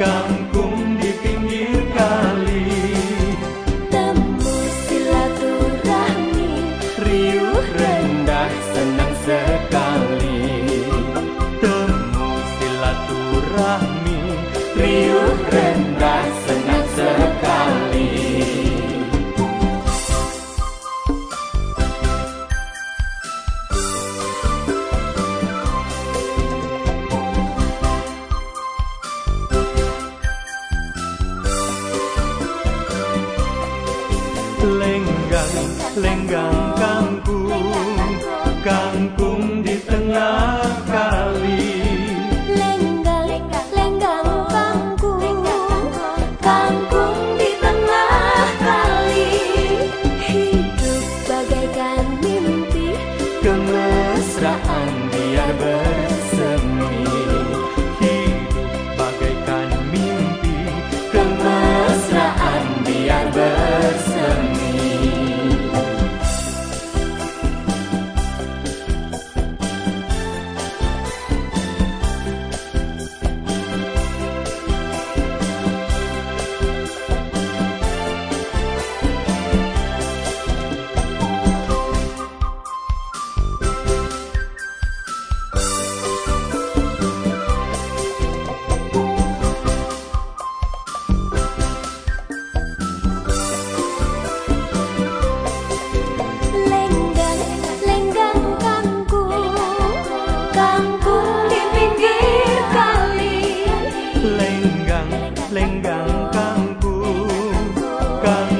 kangkung di pinggir kali. Tembus silaturahmi Riuh rendah senang sekali. Temu silaturahmi Riuh rendah lenggang lenggang kangkung kangkung di tengah kali. pan.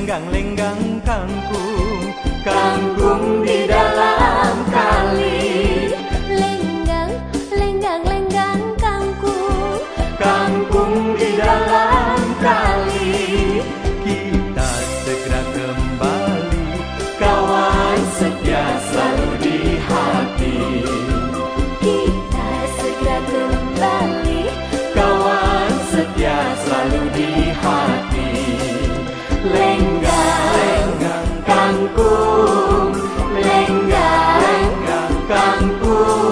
lenggang-lenggang kangkung Kangkung di dalam Oh.